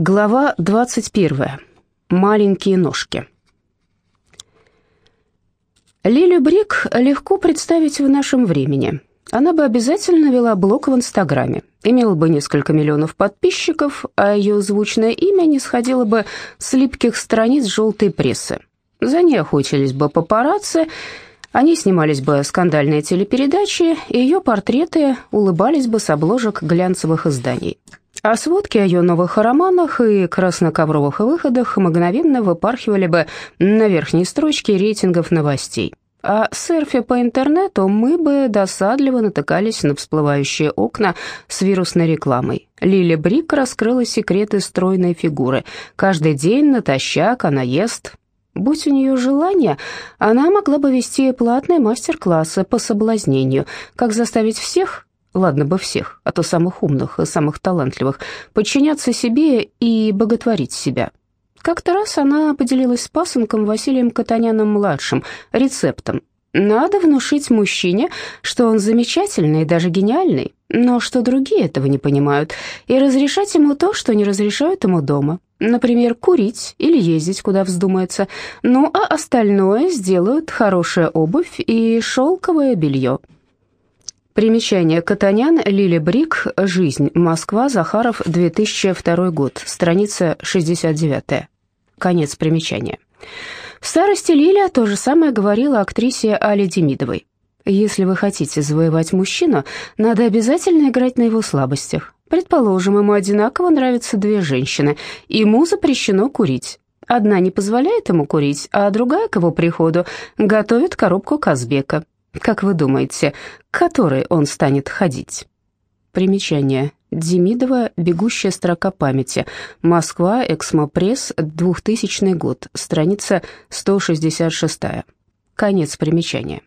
Глава 21. Маленькие ножки. Лилю Брик легко представить в нашем времени. Она бы обязательно вела блог в Инстаграме, имела бы несколько миллионов подписчиков, а ее звучное имя не сходило бы с липких страниц желтой прессы. За ней охотились бы папарацци, они снимались бы скандальные телепередачи, и ее портреты улыбались бы с обложек глянцевых изданий. А сводки о ее новых романах и красноковровых выходах мгновенно выпархивали бы на верхней строчке рейтингов новостей. А серфя по интернету мы бы досадливо натыкались на всплывающие окна с вирусной рекламой. Лили Брик раскрыла секреты стройной фигуры. Каждый день натощак она ест. Будь у нее желание, она могла бы вести платные мастер-классы по соблазнению, как заставить всех ладно бы всех, а то самых умных и самых талантливых, подчиняться себе и боготворить себя. Как-то раз она поделилась с пасынком Василием Катаняном-младшим рецептом. Надо внушить мужчине, что он замечательный и даже гениальный, но что другие этого не понимают, и разрешать ему то, что не разрешают ему дома. Например, курить или ездить, куда вздумается. Ну, а остальное сделают хорошая обувь и шелковое белье. Примечание. Катанян, Лили Брик, «Жизнь. Москва. Захаров. 2002 год». Страница 69. Конец примечания. В старости Лилия то же самое говорила актрисе Але Демидовой. «Если вы хотите завоевать мужчину, надо обязательно играть на его слабостях. Предположим, ему одинаково нравятся две женщины, ему запрещено курить. Одна не позволяет ему курить, а другая к его приходу готовит коробку Казбека. Как вы думаете, к которой он станет ходить? Примечание. Демидова «Бегущая строка памяти». Москва, Эксмо-пресс, 2000 год, страница 166. Конец примечания.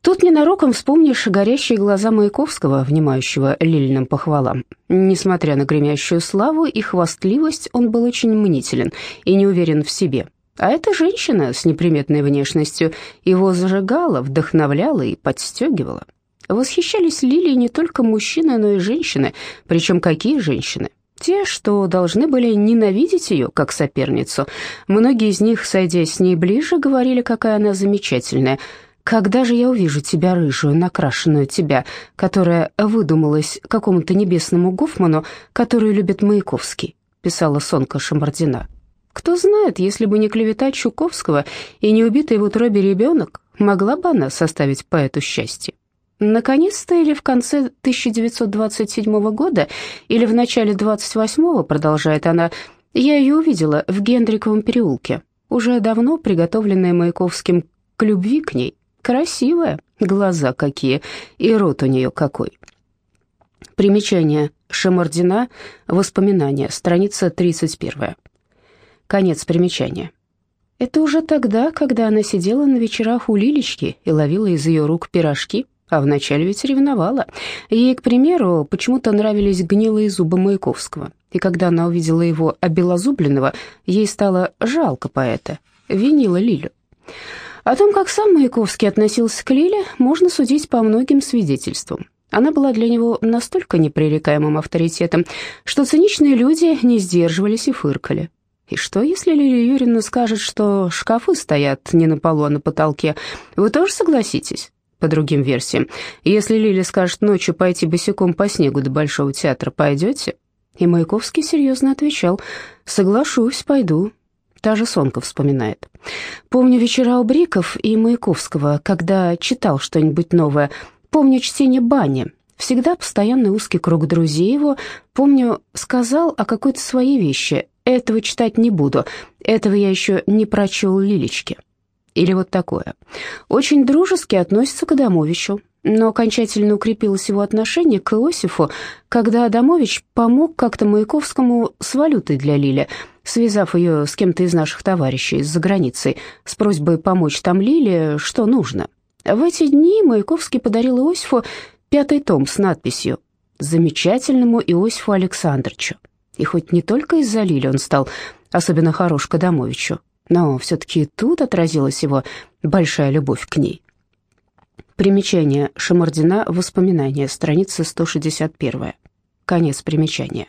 Тут ненароком вспомнишь горящие глаза Маяковского, внимающего лильным похвалам. Несмотря на гремящую славу и хвастливость, он был очень мнителен и не уверен в себе. А эта женщина с неприметной внешностью его зажигала, вдохновляла и подстегивала. Восхищались Лилией не только мужчины, но и женщины. Причем какие женщины? Те, что должны были ненавидеть ее как соперницу. Многие из них, сойдя с ней ближе, говорили, какая она замечательная. «Когда же я увижу тебя, рыжую, накрашенную тебя, которая выдумалась какому-то небесному Гофману, которую любит Маяковский?» писала Сонка Шамардина. Кто знает, если бы не клевета Чуковского и не убитый в утробе ребенок, могла бы она составить поэту счастье. Наконец-то или в конце 1927 года, или в начале 28-го, продолжает она, я ее увидела в Гендриковом переулке, уже давно приготовленная Маяковским к любви к ней. Красивая, глаза какие, и рот у нее какой. Примечание. Шамардина. Воспоминания. Страница 31. Конец примечания. Это уже тогда, когда она сидела на вечерах у Лилечки и ловила из ее рук пирожки, а вначале ведь ревновала. Ей, к примеру, почему-то нравились гнилые зубы Маяковского, и когда она увидела его обелозубленного, ей стало жалко поэта, винила Лилю. О том, как сам Маяковский относился к Лиле, можно судить по многим свидетельствам. Она была для него настолько непререкаемым авторитетом, что циничные люди не сдерживались и фыркали. И что, если Лилия Юрьевна скажет, что шкафы стоят не на полу, а на потолке? Вы тоже согласитесь? По другим версиям. Если Лилия скажет ночью пойти босиком по снегу до Большого театра, пойдете? И Маяковский серьезно отвечал, соглашусь, пойду. Та же Сонка вспоминает. Помню вечера у Бриков и Маяковского, когда читал что-нибудь новое. Помню чтение «Бани», Всегда постоянный узкий круг друзей его, помню, сказал о какой-то своей вещи. Этого читать не буду, этого я еще не прочел Лилечке. Или вот такое. Очень дружески относится к Адамовичу, но окончательно укрепилось его отношение к Иосифу, когда Адамович помог как-то Маяковскому с валютой для Лили, связав ее с кем-то из наших товарищей за границей, с просьбой помочь там Лиле, что нужно. В эти дни Маяковский подарил Иосифу пятый том с надписью «Замечательному Иосифу Александровичу». И хоть не только из-за Лили он стал особенно хорош к Адамовичу, но все-таки тут отразилась его большая любовь к ней. Примечание Шамардина «Воспоминания», страница 161. Конец примечания.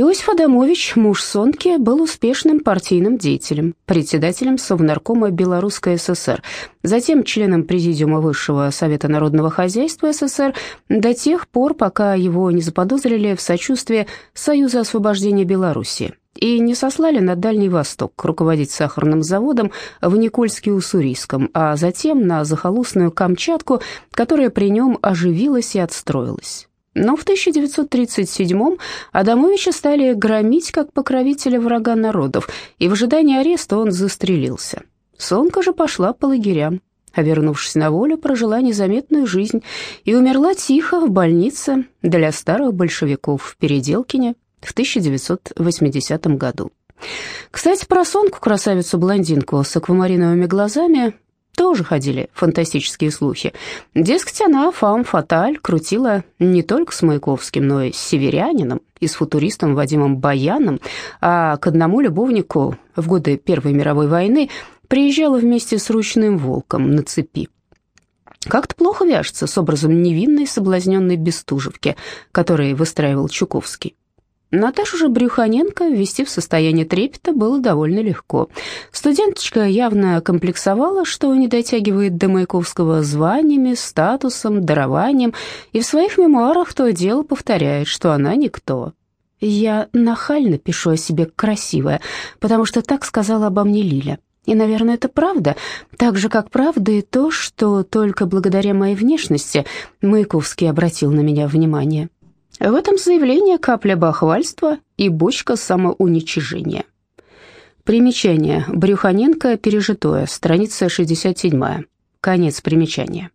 Иосиф Адамович, муж Сонки, был успешным партийным деятелем, председателем Совнаркома Белорусской ССР, затем членом Президиума Высшего Совета Народного Хозяйства СССР до тех пор, пока его не заподозрили в сочувствии Союза освобождения Белоруссии и не сослали на Дальний Восток руководить сахарным заводом в Никольске-Уссурийском, а затем на захолустную Камчатку, которая при нем оживилась и отстроилась. Но в 1937-м Адамовича стали громить как покровителя врага народов, и в ожидании ареста он застрелился. Сонка же пошла по лагерям, а вернувшись на волю, прожила незаметную жизнь и умерла тихо в больнице для старых большевиков в Переделкине в 1980 году. Кстати, про Сонку, красавицу-блондинку с аквамариновыми глазами, тоже ходили фантастические слухи. Дескать, она, фам фаталь, крутила не только с Маяковским, но и с северянином и с футуристом Вадимом Баяном, а к одному любовнику в годы Первой мировой войны приезжала вместе с ручным волком на цепи. Как-то плохо вяжется с образом невинной соблазненной Бестужевки, который выстраивал Чуковский. Наташу же Брюханенко ввести в состояние трепета было довольно легко. Студенточка явно комплексовала, что не дотягивает до Маяковского званиями, статусом, дарованием, и в своих мемуарах то дело повторяет, что она никто. Я нахально пишу о себе красивая, потому что так сказала обо мне Лиля. И, наверное, это правда, так же, как правда и то, что только благодаря моей внешности Маяковский обратил на меня внимание. В этом заявлении капля бахвальства и бочка самоуничижения. Примечание. Брюханенко. Пережитое. Страница 67. Конец примечания.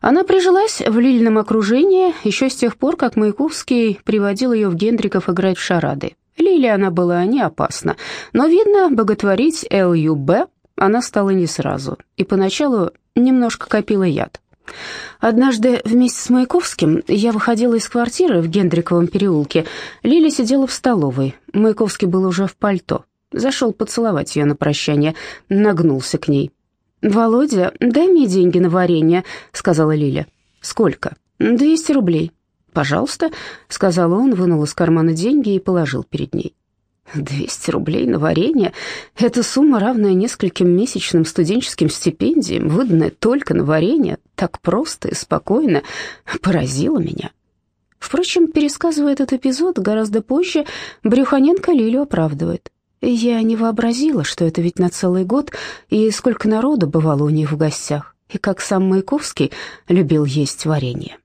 Она прижилась в лильном окружении еще с тех пор, как Маяковский приводил ее в Гендриков играть в шарады. Лиле она была не опасна, но, видно, боготворить ЛЮБ она стала не сразу, и поначалу немножко копила яд. Однажды вместе с Маяковским я выходила из квартиры в Гендриковом переулке. Лиля сидела в столовой. Маяковский был уже в пальто. Зашел поцеловать ее на прощание, нагнулся к ней. «Володя, дай мне деньги на варенье», — сказала Лиля. «Сколько?» «Двести рублей». «Пожалуйста», — сказал он, вынул из кармана деньги и положил перед ней. Двести рублей на варенье — это сумма, равная нескольким месячным студенческим стипендиям, выданная только на варенье, так просто и спокойно, поразила меня. Впрочем, пересказывая этот эпизод гораздо позже, Брюханенко Лилю оправдывает. Я не вообразила, что это ведь на целый год, и сколько народу бывало у них в гостях, и как сам Маяковский любил есть варенье.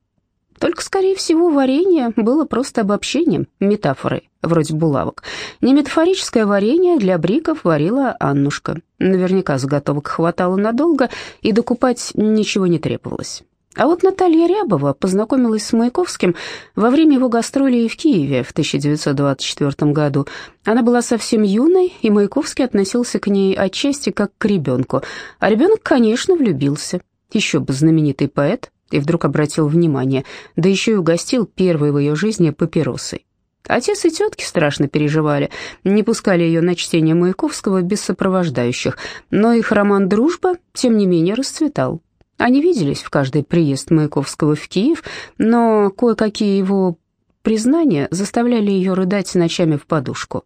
Только, скорее всего, варенье было просто обобщением, метафорой, вроде булавок. Не метафорическое варенье для бриков варила Аннушка. Наверняка заготовок хватало надолго, и докупать ничего не требовалось. А вот Наталья Рябова познакомилась с Маяковским во время его гастролей в Киеве в 1924 году. Она была совсем юной, и Маяковский относился к ней отчасти как к ребенку. А ребенок, конечно, влюбился. Еще бы знаменитый поэт, и вдруг обратил внимание, да еще и угостил первой в ее жизни папиросой. Отец и тетки страшно переживали, не пускали ее на чтение Маяковского без сопровождающих, но их роман «Дружба», тем не менее, расцветал. Они виделись в каждый приезд Маяковского в Киев, но кое-какие его признания заставляли ее рыдать ночами в подушку.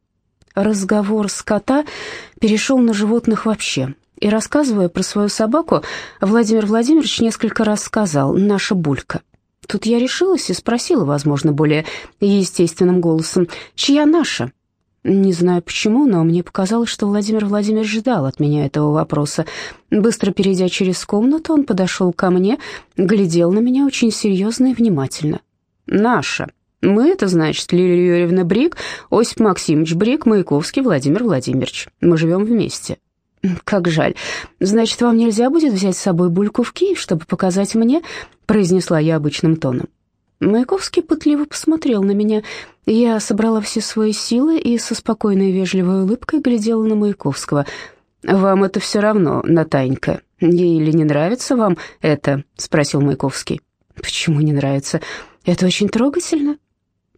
Разговор с кота перешел на животных вообще. И рассказывая про свою собаку, Владимир Владимирович несколько раз сказал «наша булька». Тут я решилась и спросила, возможно, более естественным голосом, «чья наша?» Не знаю почему, но мне показалось, что Владимир Владимирович ждал от меня этого вопроса. Быстро перейдя через комнату, он подошел ко мне, глядел на меня очень серьезно и внимательно. «Наша. Мы — это значит Лилия Юрьевна Брик, Осип Максимович Брик, Маяковский Владимир Владимирович. Мы живем вместе». «Как жаль. Значит, вам нельзя будет взять с собой бульку в Киев, чтобы показать мне?» произнесла я обычным тоном. Маяковский пытливо посмотрел на меня. Я собрала все свои силы и со спокойной вежливой улыбкой глядела на Маяковского. «Вам это все равно, Натанька. Или не нравится вам это?» — спросил Маяковский. «Почему не нравится? Это очень трогательно.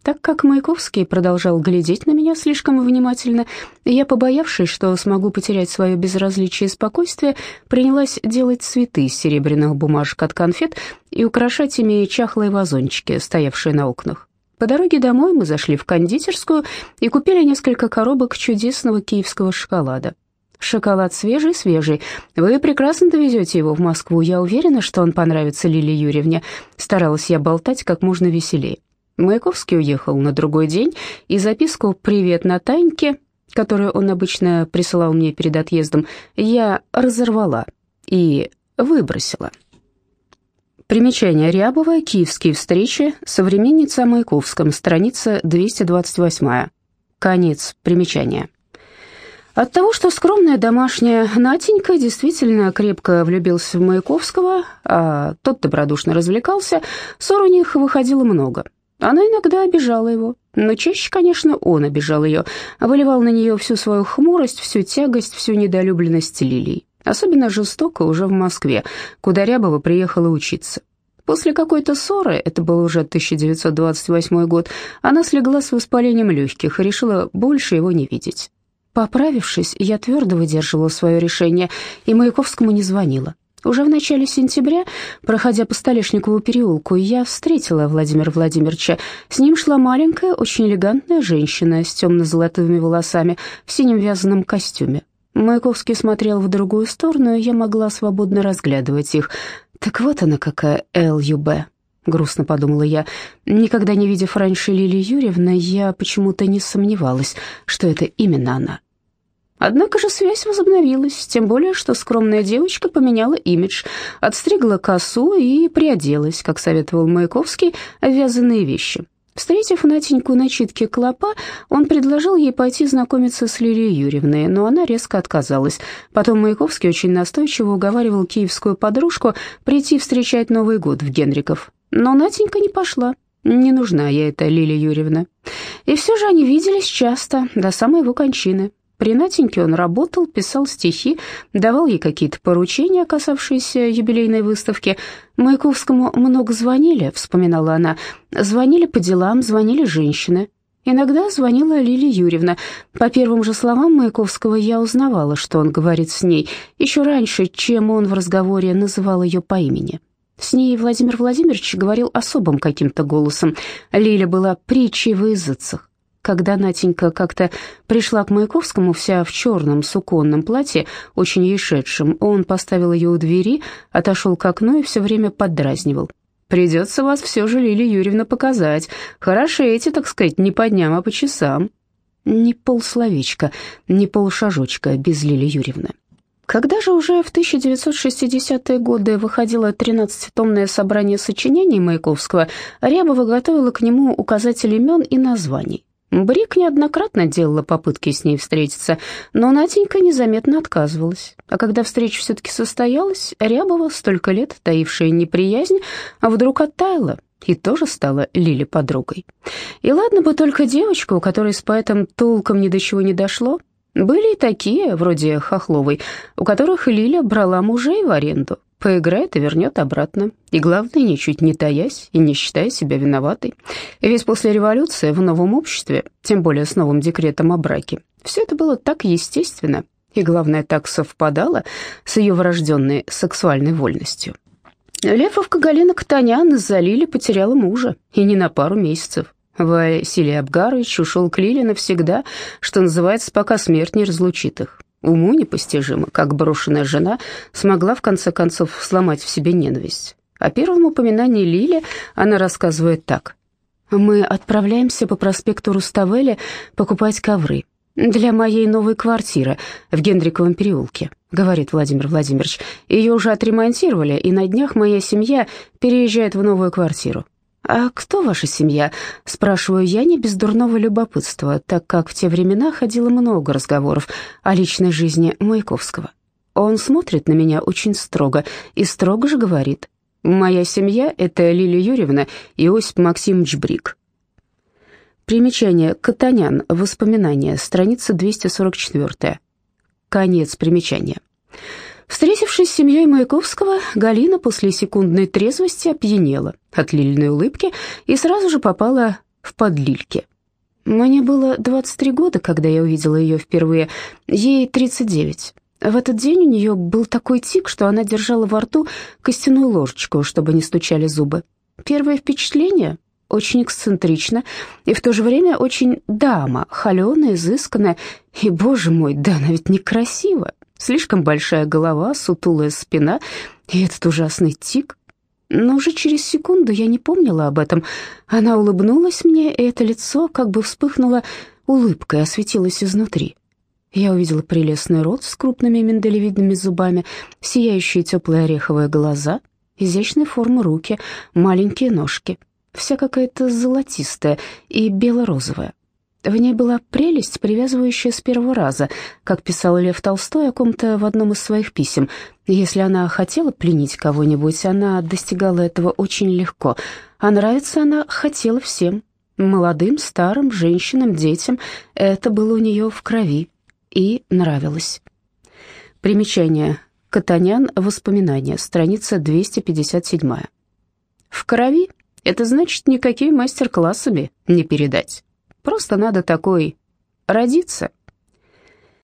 Так как Маяковский продолжал глядеть на меня слишком внимательно, я, побоявшись, что смогу потерять свое безразличие и спокойствие, принялась делать цветы из серебряных бумажек от конфет и украшать ими чахлые вазончики, стоявшие на окнах. По дороге домой мы зашли в кондитерскую и купили несколько коробок чудесного киевского шоколада. Шоколад свежий-свежий. Вы прекрасно довезете его в Москву. Я уверена, что он понравится Лиле Юрьевне. Старалась я болтать как можно веселее. Маяковский уехал на другой день, и записку «Привет на Таньке», которую он обычно присылал мне перед отъездом, я разорвала и выбросила. Примечание Рябова, «Киевские встречи», современница о Маяковском, страница 228. Конец примечания. От того, что скромная домашняя Натенька действительно крепко влюбился в Маяковского, а тот добродушно развлекался, ссор у них выходило много. Она иногда обижала его, но чаще, конечно, он обижал ее, выливал на нее всю свою хмурость, всю тягость, всю недолюбленность Лилии. Особенно жестоко уже в Москве, куда Рябова приехала учиться. После какой-то ссоры, это был уже 1928 год, она слегла с воспалением легких и решила больше его не видеть. Поправившись, я твердо выдерживала свое решение и Маяковскому не звонила. Уже в начале сентября, проходя по Столешникову переулку, я встретила Владимира Владимировича. С ним шла маленькая, очень элегантная женщина с темно-золотыми волосами в синем вязаном костюме. Маяковский смотрел в другую сторону, и я могла свободно разглядывать их. «Так вот она какая ЛЮБ», — грустно подумала я. Никогда не видев раньше Лилии Юрьевны, я почему-то не сомневалась, что это именно она. Однако же связь возобновилась, тем более, что скромная девочка поменяла имидж, отстригла косу и приоделась, как советовал Маяковский, в вязаные вещи. Встретив Натеньку на читке клопа, он предложил ей пойти знакомиться с Лилией Юрьевной, но она резко отказалась. Потом Маяковский очень настойчиво уговаривал киевскую подружку прийти встречать Новый год в Генриков. Но Натенька не пошла. Не нужна ей эта Лилия Юрьевна. И все же они виделись часто, до самой его кончины. При Натеньке он работал, писал стихи, давал ей какие-то поручения, касавшиеся юбилейной выставки. Маяковскому много звонили, вспоминала она. Звонили по делам, звонили женщины. Иногда звонила Лилия Юрьевна. По первым же словам Маяковского я узнавала, что он говорит с ней, еще раньше, чем он в разговоре называл ее по имени. С ней Владимир Владимирович говорил особым каким-то голосом. Лиля была притчей в языцах. Когда Натенька как-то пришла к Маяковскому вся в черном суконном платье, очень ей шедшем, он поставил ее у двери, отошел к окну и все время поддразнивал. «Придется вас все же, Лилия Юрьевна, показать. Хорошеете, так сказать, не по дням, а по часам». Ни полсловечка, ни полшажочка без Лилии Юрьевны. Когда же уже в 1960-е годы выходило 13-томное собрание сочинений Маяковского, Рябова готовила к нему указатель имен и названий. Брик неоднократно делала попытки с ней встретиться, но Натенька незаметно отказывалась. А когда встреча все-таки состоялась, Рябова, столько лет таившая неприязнь, вдруг оттаяла и тоже стала Лиле подругой. И ладно бы только девочка, у которой с поэтом толком ни до чего не дошло, были и такие, вроде Хохловой, у которых Лиля брала мужей в аренду, Поиграет и вернет обратно. И главное, ничуть не таясь и не считая себя виноватой. Ведь после революции в новом обществе, тем более с новым декретом о браке, все это было так естественно и, главное, так совпадало с ее врожденной сексуальной вольностью. Лефовка Галина Катанян из-за Лили потеряла мужа, и не на пару месяцев. Василий Абгарович ушел к Лиле навсегда, что называется, пока смерть не разлучит их. Уму непостижимо, как брошенная жена смогла в конце концов сломать в себе ненависть. О первом упоминании Лили она рассказывает так. «Мы отправляемся по проспекту Руставели покупать ковры для моей новой квартиры в Гендриковом переулке», говорит Владимир Владимирович. «Ее уже отремонтировали, и на днях моя семья переезжает в новую квартиру. «А кто ваша семья?» — спрашиваю я не без дурного любопытства, так как в те времена ходило много разговоров о личной жизни Маяковского. Он смотрит на меня очень строго и строго же говорит. «Моя семья — это Лилия Юрьевна и Осип Максимович Брик». Примечание. Катанян. Воспоминания. Страница 244. Конец примечания. Встретившись с семьей Маяковского, Галина после секундной трезвости опьянела от лильной улыбки и сразу же попала в подлильки. Мне было 23 года, когда я увидела ее впервые, ей 39. В этот день у нее был такой тик, что она держала во рту костяную ложечку, чтобы не стучали зубы. Первое впечатление очень эксцентрична и в то же время очень дама, холеная, изысканная. И, боже мой, да она ведь некрасива. Слишком большая голова, сутулая спина и этот ужасный тик. Но уже через секунду я не помнила об этом. Она улыбнулась мне, и это лицо как бы вспыхнуло улыбкой, осветилось изнутри. Я увидела прелестный рот с крупными миндалевидными зубами, сияющие теплые ореховые глаза, изящной формы руки, маленькие ножки, вся какая-то золотистая и бело-розовая. В ней была прелесть, привязывающая с первого раза, как писал Лев Толстой о ком-то в одном из своих писем. Если она хотела пленить кого-нибудь, она достигала этого очень легко, а нравится она хотела всем, молодым, старым, женщинам, детям. Это было у нее в крови и нравилось. Примечание. Катанян. Воспоминания. Страница 257. В крови это значит никакими мастер-классами не передать. Просто надо такой родиться